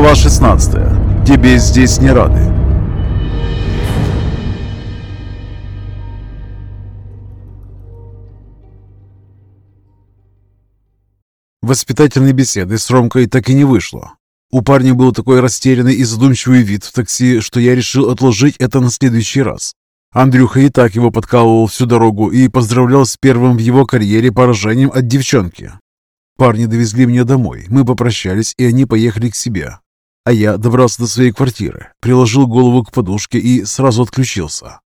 Глава 16. Тебе здесь не рады. Воспитательной беседы с Ромкой так и не вышло. У парня был такой растерянный и задумчивый вид в такси, что я решил отложить это на следующий раз. Андрюха и так его подкалывал всю дорогу и поздравлял с первым в его карьере поражением от девчонки. Парни довезли меня домой, мы попрощались, и они поехали к себе. А я добрался до своей квартиры, приложил голову к подушке и сразу отключился.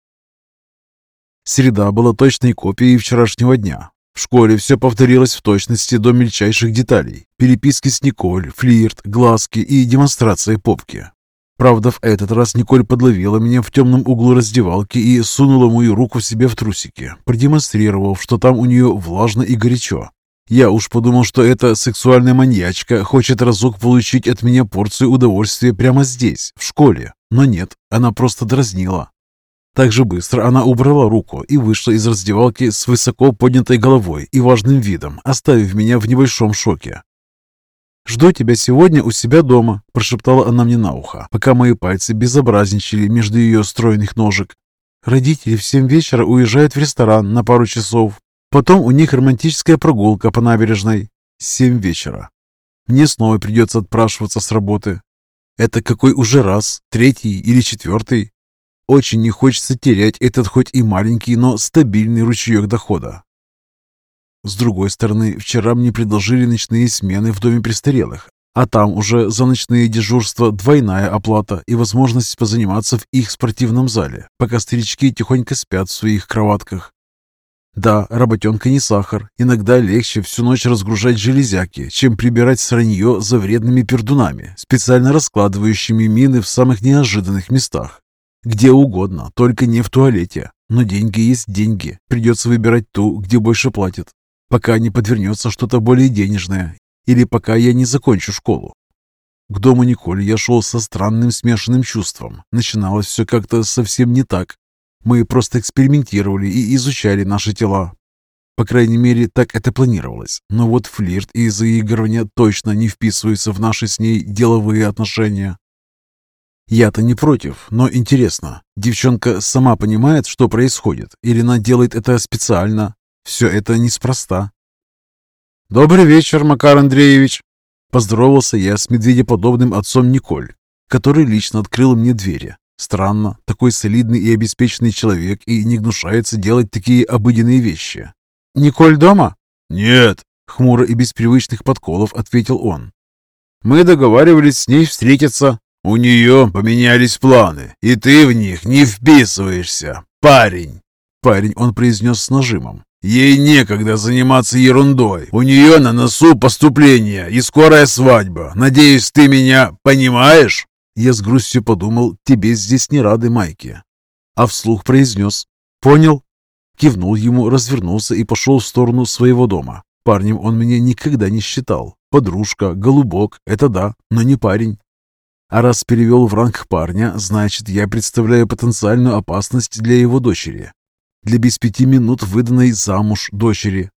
Среда была точной копией вчерашнего дня. В школе все повторилось в точности до мельчайших деталей. Переписки с Николь, флирт, глазки и демонстрация попки. Правда, в этот раз Николь подловила меня в темном углу раздевалки и сунула мою руку себе в трусики, продемонстрировав, что там у нее влажно и горячо. Я уж подумал, что эта сексуальная маньячка хочет разок получить от меня порцию удовольствия прямо здесь, в школе. Но нет, она просто дразнила. Так же быстро она убрала руку и вышла из раздевалки с высоко поднятой головой и важным видом, оставив меня в небольшом шоке. «Жду тебя сегодня у себя дома», – прошептала она мне на ухо, пока мои пальцы безобразничали между ее стройных ножек. «Родители в семь вечера уезжают в ресторан на пару часов. Потом у них романтическая прогулка по набережной. Семь вечера. Мне снова придется отпрашиваться с работы. Это какой уже раз, третий или четвертый? Очень не хочется терять этот хоть и маленький, но стабильный ручеек дохода. С другой стороны, вчера мне предложили ночные смены в доме престарелых, а там уже за ночные дежурства двойная оплата и возможность позаниматься в их спортивном зале, пока старички тихонько спят в своих кроватках. Да, работенка не сахар. Иногда легче всю ночь разгружать железяки, чем прибирать сранье за вредными пердунами, специально раскладывающими мины в самых неожиданных местах. Где угодно, только не в туалете. Но деньги есть деньги. Придется выбирать ту, где больше платят. Пока не подвернется что-то более денежное. Или пока я не закончу школу. К дому Николь я шел со странным смешанным чувством. Начиналось все как-то совсем не так. Мы просто экспериментировали и изучали наши тела. По крайней мере, так это планировалось. Но вот флирт и заигрывание точно не вписываются в наши с ней деловые отношения. Я-то не против, но интересно, девчонка сама понимает, что происходит, или она делает это специально? Все это неспроста. «Добрый вечер, Макар Андреевич!» Поздоровался я с медведеподобным отцом Николь, который лично открыл мне двери. Странно, такой солидный и обеспеченный человек и не гнушается делать такие обыденные вещи. «Николь дома?» «Нет», — хмуро и без привычных подколов ответил он. «Мы договаривались с ней встретиться». «У нее поменялись планы, и ты в них не вписываешься, парень!» Парень он произнес с нажимом. «Ей некогда заниматься ерундой. У нее на носу поступление и скорая свадьба. Надеюсь, ты меня понимаешь?» Я с грустью подумал, тебе здесь не рады, Майки. А вслух произнес «Понял?» Кивнул ему, развернулся и пошел в сторону своего дома. Парнем он меня никогда не считал. Подружка, голубок – это да, но не парень. А раз перевел в ранг парня, значит, я представляю потенциальную опасность для его дочери. Для без пяти минут выданной замуж дочери.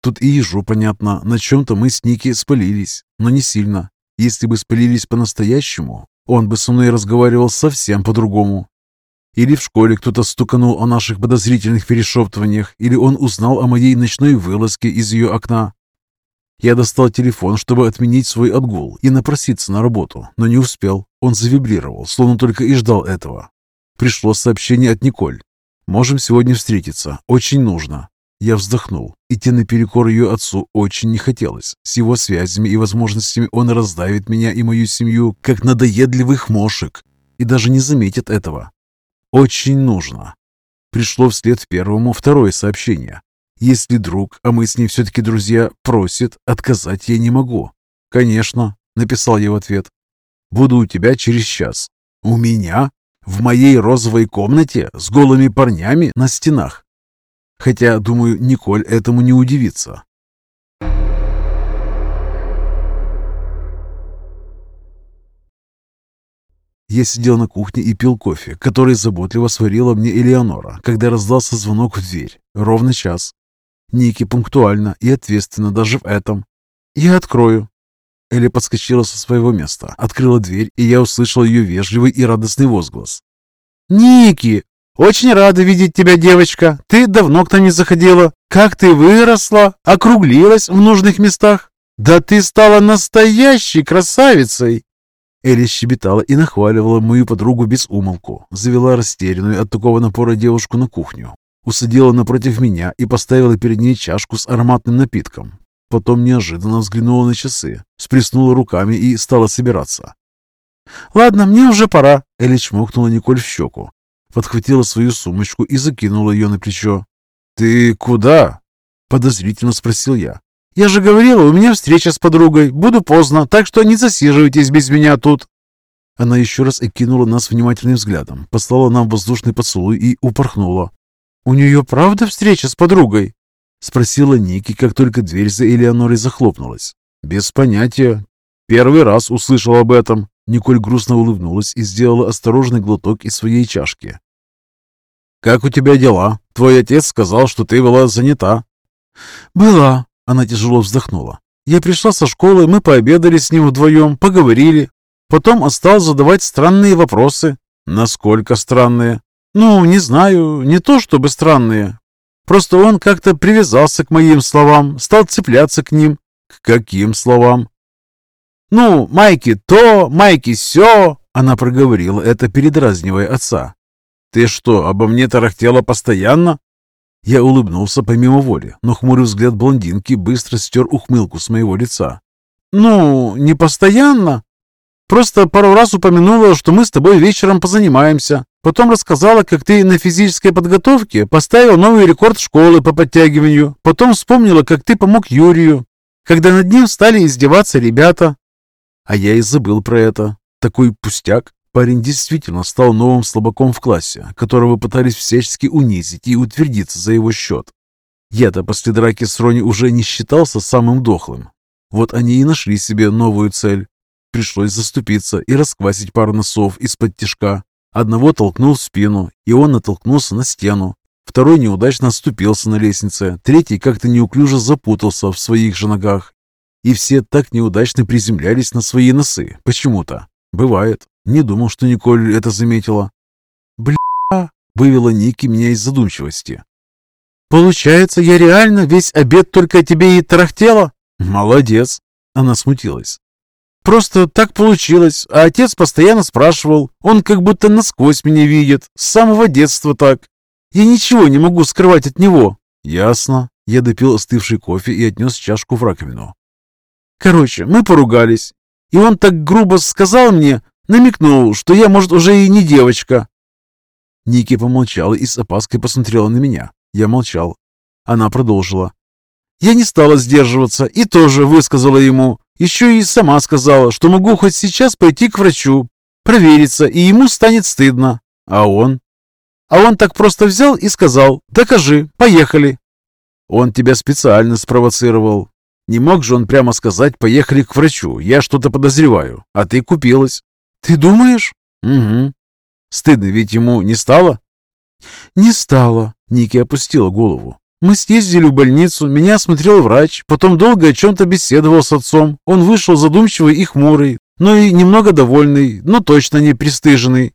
Тут и ежу понятно, на чем-то мы с Ники спалились, но не сильно. Если бы спалились по-настоящему, он бы со мной разговаривал совсем по-другому. Или в школе кто-то стуканул о наших подозрительных перешептываниях, или он узнал о моей ночной вылазке из ее окна. Я достал телефон, чтобы отменить свой отгул и напроситься на работу, но не успел. Он завибрировал, словно только и ждал этого. Пришло сообщение от Николь. «Можем сегодня встретиться. Очень нужно. Я вздохнул. Идти наперекор ее отцу очень не хотелось. С его связями и возможностями он раздавит меня и мою семью, как надоедливых мошек, и даже не заметит этого. Очень нужно. Пришло вслед первому второе сообщение. Если друг, а мы с ней все-таки друзья, просит, отказать я не могу. «Конечно», — написал я в ответ. «Буду у тебя через час». «У меня? В моей розовой комнате? С голыми парнями на стенах?» Хотя, думаю, Николь этому не удивится. Я сидел на кухне и пил кофе, который заботливо сварила мне Элеонора, когда раздался звонок в дверь. Ровно час. Ники пунктуально и ответственно даже в этом. «Я открою». Элли подскочила со своего места, открыла дверь, и я услышал ее вежливый и радостный возглас. «Ники! Очень рада видеть тебя, девочка! Ты давно к нам не заходила. Как ты выросла, округлилась в нужных местах! Да ты стала настоящей красавицей!» Элли щебетала и нахваливала мою подругу без умолку, завела растерянную от такого напора девушку на кухню, усадила напротив меня и поставила перед ней чашку с ароматным напитком. Потом неожиданно взглянула на часы, сплеснула руками и стала собираться. «Ладно, мне уже пора», — Элли чмокнула Николь в щеку, подхватила свою сумочку и закинула ее на плечо. «Ты куда?» — подозрительно спросил я. «Я же говорила, у меня встреча с подругой. Буду поздно, так что не засиживайтесь без меня тут». Она еще раз окинула нас внимательным взглядом, послала нам воздушный поцелуй и упорхнула. «У нее правда встреча с подругой?» — спросила Ники, как только дверь за Элеонорой захлопнулась. «Без понятия. Первый раз услышал об этом». Николь грустно улыбнулась и сделала осторожный глоток из своей чашки. «Как у тебя дела? Твой отец сказал, что ты была занята». «Была», — она тяжело вздохнула. «Я пришла со школы, мы пообедали с ним вдвоем, поговорили. Потом осталось задавать странные вопросы». «Насколько странные?» «Ну, не знаю, не то чтобы странные. Просто он как-то привязался к моим словам, стал цепляться к ним». «К каким словам?» «Ну, Майки то, Майки сё!» Она проговорила это, передразнивая отца. «Ты что, обо мне тарахтела постоянно?» Я улыбнулся помимо воли, но хмурый взгляд блондинки быстро стер ухмылку с моего лица. «Ну, не постоянно. Просто пару раз упомянула, что мы с тобой вечером позанимаемся. Потом рассказала, как ты на физической подготовке поставил новый рекорд школы по подтягиванию. Потом вспомнила, как ты помог Юрию, когда над ним стали издеваться ребята. А я и забыл про это. Такой пустяк. Парень действительно стал новым слабаком в классе, которого пытались всячески унизить и утвердиться за его счет. Я-то после драки с Рони уже не считался самым дохлым. Вот они и нашли себе новую цель. Пришлось заступиться и расквасить пару носов из-под тишка. Одного толкнул в спину, и он натолкнулся на стену. Второй неудачно оступился на лестнице, третий как-то неуклюже запутался в своих же ногах. И все так неудачно приземлялись на свои носы, почему-то. Бывает. Не думал, что Николь это заметила. «Бля!» — вывела Ники меня из задумчивости. «Получается, я реально весь обед только тебе и тарахтела?» «Молодец!» — она смутилась. «Просто так получилось, а отец постоянно спрашивал. Он как будто насквозь меня видит, с самого детства так. Я ничего не могу скрывать от него». «Ясно». Я допил остывший кофе и отнес чашку в раковину. Короче, мы поругались. И он так грубо сказал мне, намекнул, что я, может, уже и не девочка. Ники помолчала и с опаской посмотрела на меня. Я молчал. Она продолжила. Я не стала сдерживаться и тоже высказала ему. Еще и сама сказала, что могу хоть сейчас пойти к врачу, провериться, и ему станет стыдно. А он? А он так просто взял и сказал, докажи, поехали. Он тебя специально спровоцировал. Не мог же он прямо сказать «поехали к врачу», я что-то подозреваю, а ты купилась. Ты думаешь? Угу. Стыдно ведь ему не стало? Не стало. Ники опустила голову. Мы съездили в больницу, меня осмотрел врач, потом долго о чем-то беседовал с отцом. Он вышел задумчивый и хмурый, но и немного довольный, но точно не пристыженный.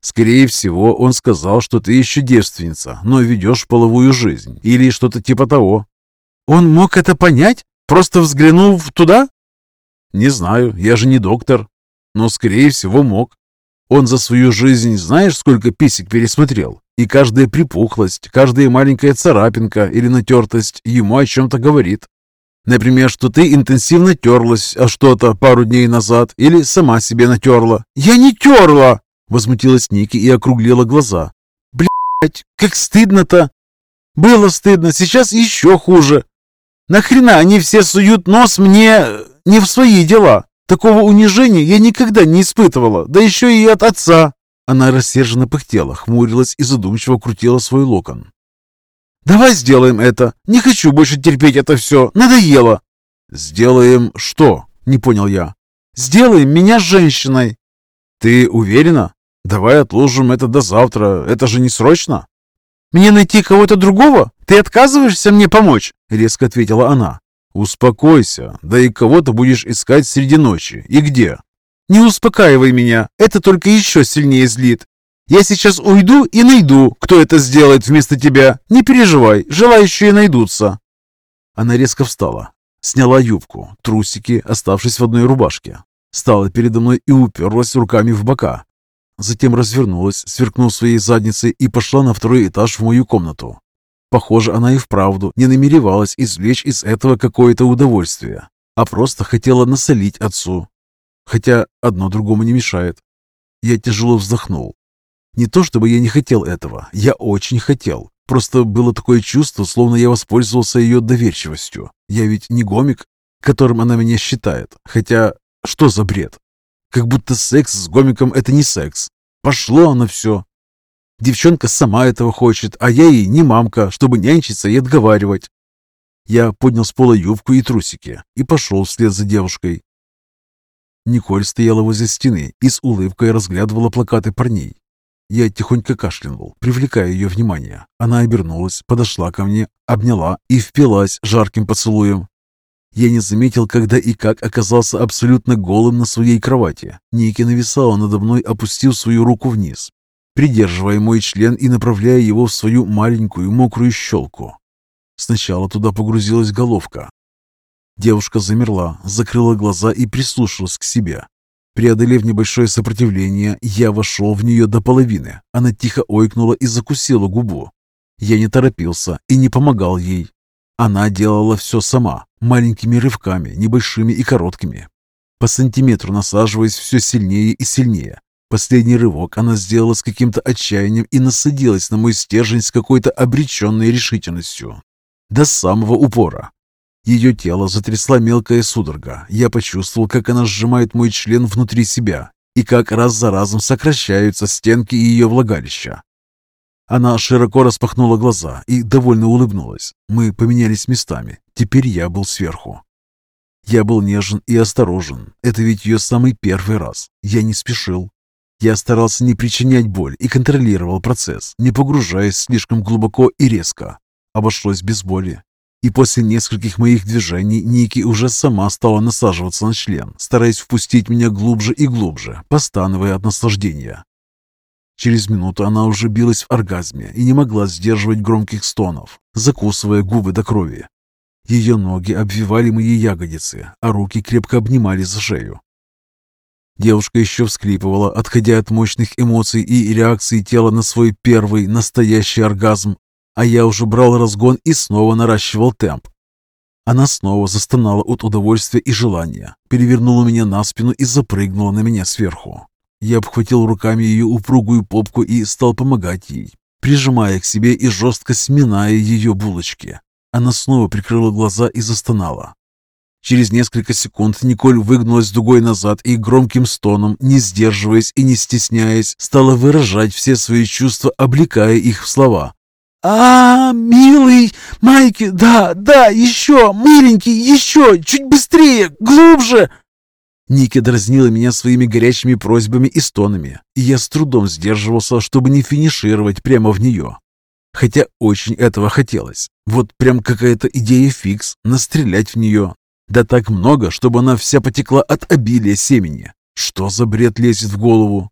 Скорее всего, он сказал, что ты еще девственница, но ведешь половую жизнь, или что-то типа того. Он мог это понять? Просто взглянув туда? Не знаю, я же не доктор. Но, скорее всего, мог. Он за свою жизнь знаешь, сколько писек пересмотрел? И каждая припухлость, каждая маленькая царапинка или натертость ему о чем-то говорит. Например, что ты интенсивно терлась о что-то пару дней назад или сама себе натерла. «Я не терла!» — возмутилась Ники и округлила глаза. «Блядь, как стыдно-то!» «Было стыдно, сейчас еще хуже. Нахрена они все суют нос мне не в свои дела? Такого унижения я никогда не испытывала, да еще и от отца!» Она рассерженно пыхтела, хмурилась и задумчиво крутила свой локон. «Давай сделаем это! Не хочу больше терпеть это все! Надоело!» «Сделаем что?» — не понял я. «Сделаем меня женщиной!» «Ты уверена? Давай отложим это до завтра. Это же не срочно?» «Мне найти кого-то другого? Ты отказываешься мне помочь?» — резко ответила она. «Успокойся, да и кого ты будешь искать среди ночи? И где?» «Не успокаивай меня, это только еще сильнее злит. Я сейчас уйду и найду, кто это сделает вместо тебя. Не переживай, желающие найдутся». Она резко встала, сняла юбку, трусики, оставшись в одной рубашке. Стала передо мной и уперлась руками в бока. Затем развернулась, сверкнув своей задницей и пошла на второй этаж в мою комнату. Похоже, она и вправду не намеревалась извлечь из этого какое-то удовольствие, а просто хотела насолить отцу. Хотя одно другому не мешает. Я тяжело вздохнул. Не то чтобы я не хотел этого, я очень хотел. Просто было такое чувство, словно я воспользовался ее доверчивостью. Я ведь не гомик, которым она меня считает. Хотя, что за бред? Как будто секс с гомиком – это не секс. Пошло оно все. Девчонка сама этого хочет, а я ей не мамка, чтобы нянчиться и отговаривать. Я поднял с пола юбку и трусики и пошел вслед за девушкой. Николь стояла возле стены и с улыбкой разглядывала плакаты парней. Я тихонько кашлянул, привлекая ее внимание. Она обернулась, подошла ко мне, обняла и впилась жарким поцелуем. Я не заметил, когда и как оказался абсолютно голым на своей кровати. Ники нависала надо мной, опустив свою руку вниз, придерживая мой член и направляя его в свою маленькую мокрую щелку. Сначала туда погрузилась головка. Девушка замерла, закрыла глаза и прислушалась к себе. Преодолев небольшое сопротивление, я вошел в нее до половины. Она тихо ойкнула и закусила губу. Я не торопился и не помогал ей. Она делала все сама, маленькими рывками, небольшими и короткими. По сантиметру насаживаясь все сильнее и сильнее, Последний рывок она сделала с каким-то отчаянием и насадилась на мой стержень с какой-то обреченной решительностью. До самого упора. Ее тело затрясла мелкая судорога. Я почувствовал, как она сжимает мой член внутри себя и как раз за разом сокращаются стенки ее влагалища. Она широко распахнула глаза и довольно улыбнулась. Мы поменялись местами. Теперь я был сверху. Я был нежен и осторожен. Это ведь ее самый первый раз. Я не спешил, я старался не причинять боль и контролировал процесс, не погружаясь слишком глубоко и резко. Обошлось без боли. И после нескольких моих движений Ники уже сама стала насаживаться на член, стараясь впустить меня глубже и глубже, постановая от наслаждения. Через минуту она уже билась в оргазме и не могла сдерживать громких стонов, закусывая губы до крови. Ее ноги обвивали мои ягодицы, а руки крепко обнимали за шею. Девушка еще вскрипывала, отходя от мощных эмоций и реакции тела на свой первый настоящий оргазм, а я уже брал разгон и снова наращивал темп. Она снова застонала от удовольствия и желания, перевернула меня на спину и запрыгнула на меня сверху. Я обхватил руками ее упругую попку и стал помогать ей, прижимая к себе и жестко сминая ее булочки. Она снова прикрыла глаза и застонала. Через несколько секунд Николь выгнулась дугой назад и громким стоном, не сдерживаясь и не стесняясь, стала выражать все свои чувства, облекая их в слова. «А, милый, Майки, да, да, еще, миленький, еще, чуть быстрее, глубже!» Ники дразнила меня своими горячими просьбами и стонами, и я с трудом сдерживался, чтобы не финишировать прямо в нее. Хотя очень этого хотелось. Вот прям какая-то идея фикс, настрелять в нее, да так много, чтобы она вся потекла от обилия семени. Что за бред лезет в голову?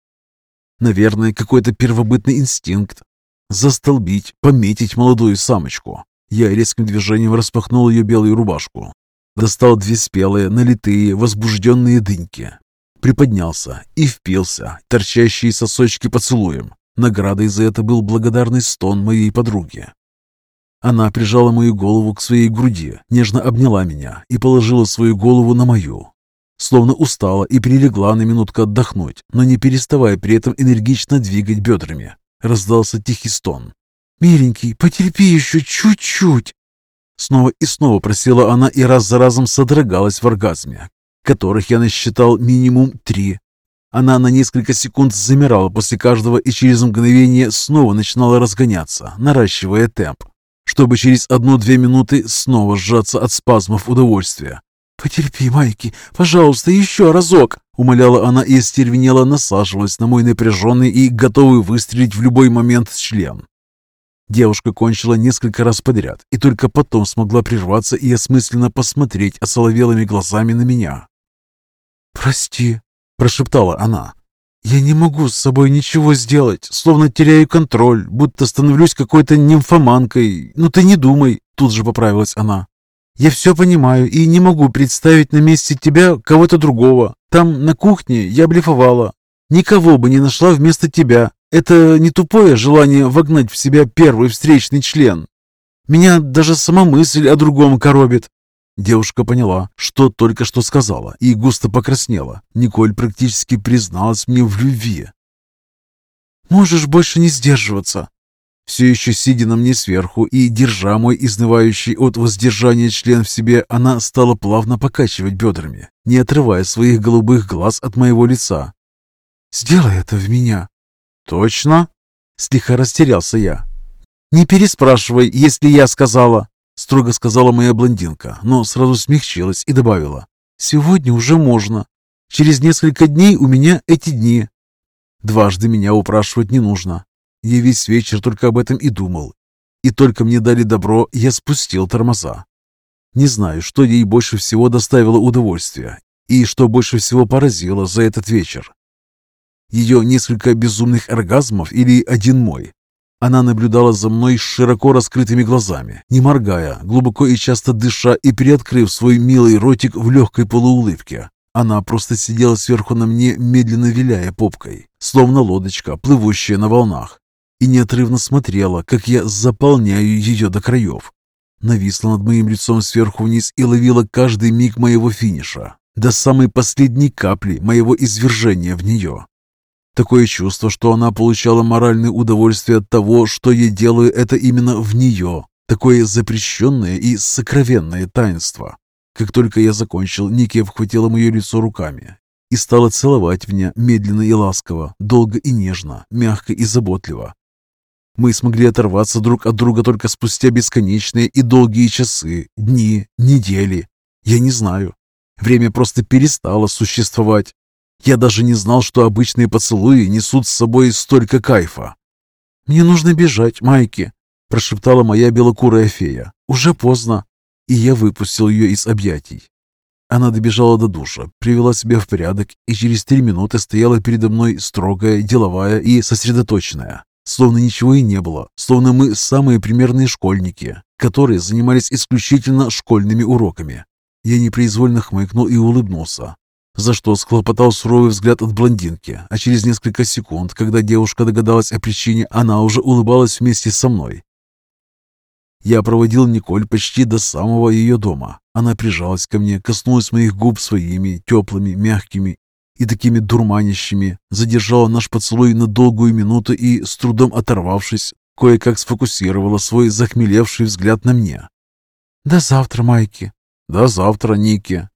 Наверное, какой-то первобытный инстинкт. Застолбить, пометить молодую самочку. Я резким движением распахнул ее белую рубашку. Достал две спелые, налитые, возбужденные дыньки. Приподнялся и впился, торчащие сосочки поцелуем. Наградой за это был благодарный стон моей подруги. Она прижала мою голову к своей груди, нежно обняла меня и положила свою голову на мою. Словно устала и прилегла на минутку отдохнуть, но не переставая при этом энергично двигать бедрами. Раздался тихий стон. «Миленький, потерпи еще чуть-чуть!» Снова и снова просила она и раз за разом содрогалась в оргазме, которых я насчитал минимум три. Она на несколько секунд замирала после каждого и через мгновение снова начинала разгоняться, наращивая темп чтобы через одну-две минуты снова сжаться от спазмов удовольствия. «Потерпи, Майки, пожалуйста, еще разок!» Умоляла она и остервенела, насаживалась на мой напряженный и готовый выстрелить в любой момент член. Девушка кончила несколько раз подряд и только потом смогла прерваться и осмысленно посмотреть осоловелыми глазами на меня. «Прости», – прошептала она. «Я не могу с собой ничего сделать, словно теряю контроль, будто становлюсь какой-то нимфоманкой. Ну ты не думай», – тут же поправилась она. «Я все понимаю и не могу представить на месте тебя кого-то другого. Там, на кухне, я блефовала. Никого бы не нашла вместо тебя. Это не тупое желание вогнать в себя первый встречный член. Меня даже сама мысль о другом коробит. Девушка поняла, что только что сказала, и густо покраснела. Николь практически призналась мне в любви. «Можешь больше не сдерживаться». Все еще сидя на мне сверху и держа мой изнывающий от воздержания член в себе, она стала плавно покачивать бедрами, не отрывая своих голубых глаз от моего лица. «Сделай это в меня». «Точно?» Слегка растерялся я. «Не переспрашивай, если я сказала». Строго сказала моя блондинка, но сразу смягчилась и добавила. «Сегодня уже можно. Через несколько дней у меня эти дни». Дважды меня упрашивать не нужно. Я весь вечер только об этом и думал. И только мне дали добро, я спустил тормоза. Не знаю, что ей больше всего доставило удовольствие и что больше всего поразило за этот вечер. Ее несколько безумных оргазмов или один мой. Она наблюдала за мной широко раскрытыми глазами, не моргая, глубоко и часто дыша и приоткрыв свой милый ротик в легкой полуулыбке. Она просто сидела сверху на мне, медленно виляя попкой, словно лодочка, плывущая на волнах, и неотрывно смотрела, как я заполняю ее до краев. Нависла над моим лицом сверху вниз и ловила каждый миг моего финиша, до самой последней капли моего извержения в нее. Такое чувство, что она получала моральное удовольствие от того, что я делаю это именно в нее. Такое запрещенное и сокровенное таинство. Как только я закончил, Никия вхватила мое лицо руками и стала целовать меня медленно и ласково, долго и нежно, мягко и заботливо. Мы смогли оторваться друг от друга только спустя бесконечные и долгие часы, дни, недели. Я не знаю. Время просто перестало существовать. Я даже не знал, что обычные поцелуи несут с собой столько кайфа. «Мне нужно бежать, Майки», – прошептала моя белокурая фея. «Уже поздно». И я выпустил ее из объятий. Она добежала до душа, привела себя в порядок и через три минуты стояла передо мной строгая, деловая и сосредоточенная. Словно ничего и не было, словно мы самые примерные школьники, которые занимались исключительно школьными уроками. Я непроизвольно хмыкнул и улыбнулся за что схлопотал суровый взгляд от блондинки, а через несколько секунд, когда девушка догадалась о причине, она уже улыбалась вместе со мной. Я проводил Николь почти до самого ее дома. Она прижалась ко мне, коснулась моих губ своими, теплыми, мягкими и такими дурманящими, задержала наш поцелуй на долгую минуту и, с трудом оторвавшись, кое-как сфокусировала свой захмелевший взгляд на мне. «До завтра, Майки». «До завтра, Ники»,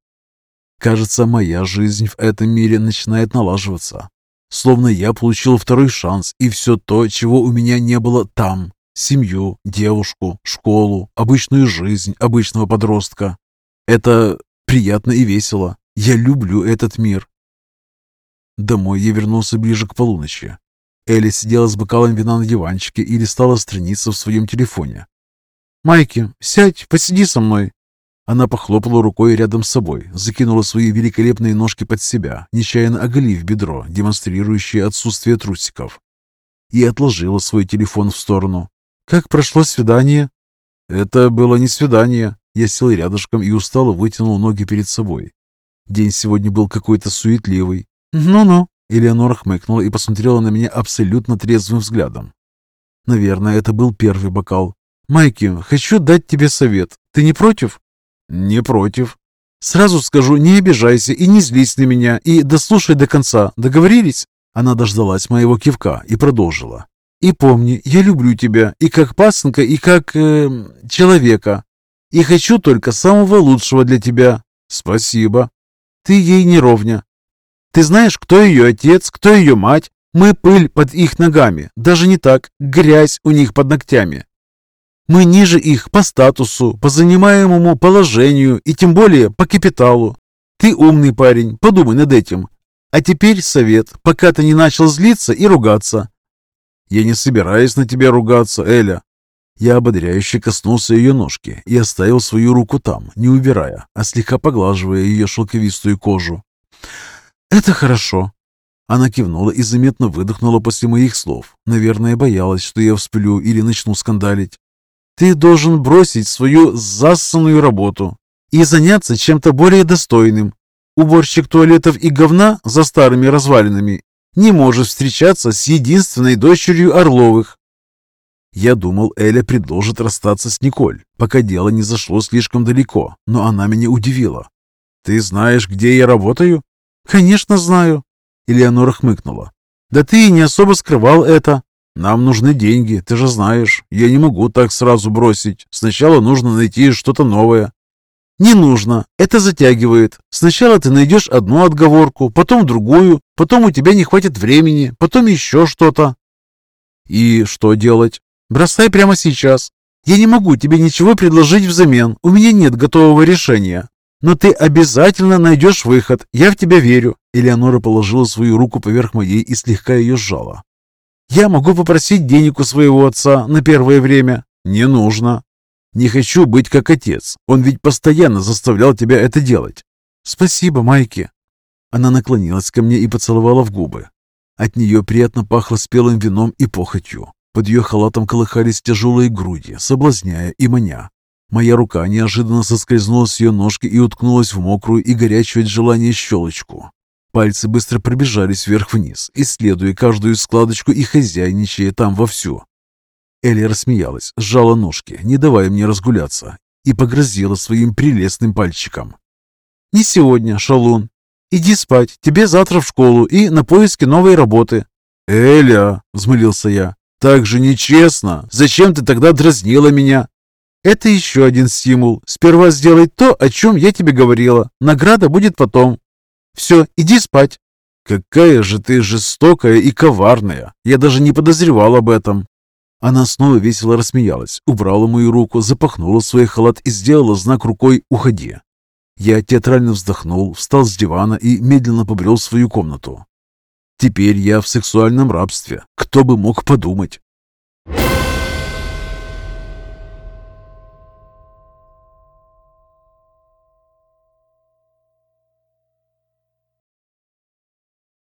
Кажется, моя жизнь в этом мире начинает налаживаться. Словно я получил второй шанс и все то, чего у меня не было там. Семью, девушку, школу, обычную жизнь обычного подростка. Это приятно и весело. Я люблю этот мир. Домой я вернулся ближе к полуночи. Элли сидела с бокалом вина на диванчике и листала страницы в своем телефоне. «Майки, сядь, посиди со мной», она похлопала рукой рядом с собой, закинула свои великолепные ножки под себя, нечаянно оголив бедро, демонстрирующее отсутствие трусиков, и отложила свой телефон в сторону. «Как прошло свидание?» «Это было не свидание». Я сел рядышком и устало вытянул ноги перед собой. День сегодня был какой-то суетливый. «Ну-ну», — Элеонора хмыкнула и посмотрела на меня абсолютно трезвым взглядом. Наверное, это был первый бокал. «Майки, хочу дать тебе совет. Ты не против?» «Не против». «Сразу скажу, не обижайся и не злись на меня, и дослушай до конца. Договорились?» Она дождалась моего кивка и продолжила. «И помни, я люблю тебя и как пасынка, и как... Э, человека. И хочу только самого лучшего для тебя». «Спасибо». «Ты ей не ровня. Ты знаешь, кто ее отец, кто ее мать? Мы пыль под их ногами. Даже не так, грязь у них под ногтями. Мы ниже их по статусу, по занимаемому положению и тем более по капиталу. Ты умный парень, подумай над этим. А теперь совет, пока ты не начал злиться и ругаться. Я не собираюсь на тебя ругаться, Эля. Я ободряюще коснулся ее ножки и оставил свою руку там, не убирая, а слегка поглаживая ее шелковистую кожу. «Это хорошо». Она кивнула и заметно выдохнула после моих слов. Наверное, боялась, что я всплю или начну скандалить. «Ты должен бросить свою зассанную работу и заняться чем-то более достойным. Уборщик туалетов и говна за старыми развалинами не может встречаться с единственной дочерью Орловых. Я думал, Эля предложит расстаться с Николь, пока дело не зашло слишком далеко, но она меня удивила. «Ты знаешь, где я работаю?» «Конечно знаю», — Элеонора хмыкнула. «Да ты и не особо скрывал это. Нам нужны деньги, ты же знаешь. Я не могу так сразу бросить. Сначала нужно найти что-то новое». «Не нужно. Это затягивает. Сначала ты найдешь одну отговорку, потом другую, потом у тебя не хватит времени, потом еще что-то». «И что делать?» Бросай прямо сейчас. Я не могу тебе ничего предложить взамен. У меня нет готового решения. Но ты обязательно найдешь выход. Я в тебя верю. Элеонора положила свою руку поверх моей и слегка ее сжала. Я могу попросить денег у своего отца на первое время. Не нужно. Не хочу быть как отец. Он ведь постоянно заставлял тебя это делать. Спасибо, Майки. Она наклонилась ко мне и поцеловала в губы. От нее приятно пахло спелым вином и похотью. Под ее халатом колыхались тяжелые груди, соблазняя и маня. Моя рука неожиданно соскользнула с ее ножки и уткнулась в мокрую и горячую от желания щелочку. Пальцы быстро пробежались вверх-вниз, исследуя каждую складочку и хозяйничая там вовсю. Элли рассмеялась, сжала ножки, не давая мне разгуляться, и погрозила своим прелестным пальчиком. «Не сегодня, шалун. Иди спать, тебе завтра в школу и на поиски новой работы». «Эля!» — взмолился я. «Так же нечестно! Зачем ты тогда дразнила меня?» «Это еще один стимул. Сперва сделай то, о чем я тебе говорила. Награда будет потом. Все, иди спать». «Какая же ты жестокая и коварная! Я даже не подозревал об этом!» Она снова весело рассмеялась, убрала мою руку, запахнула свой халат и сделала знак рукой «Уходи». Я театрально вздохнул, встал с дивана и медленно побрел в свою комнату. Теперь я в сексуальном рабстве. Кто бы мог подумать?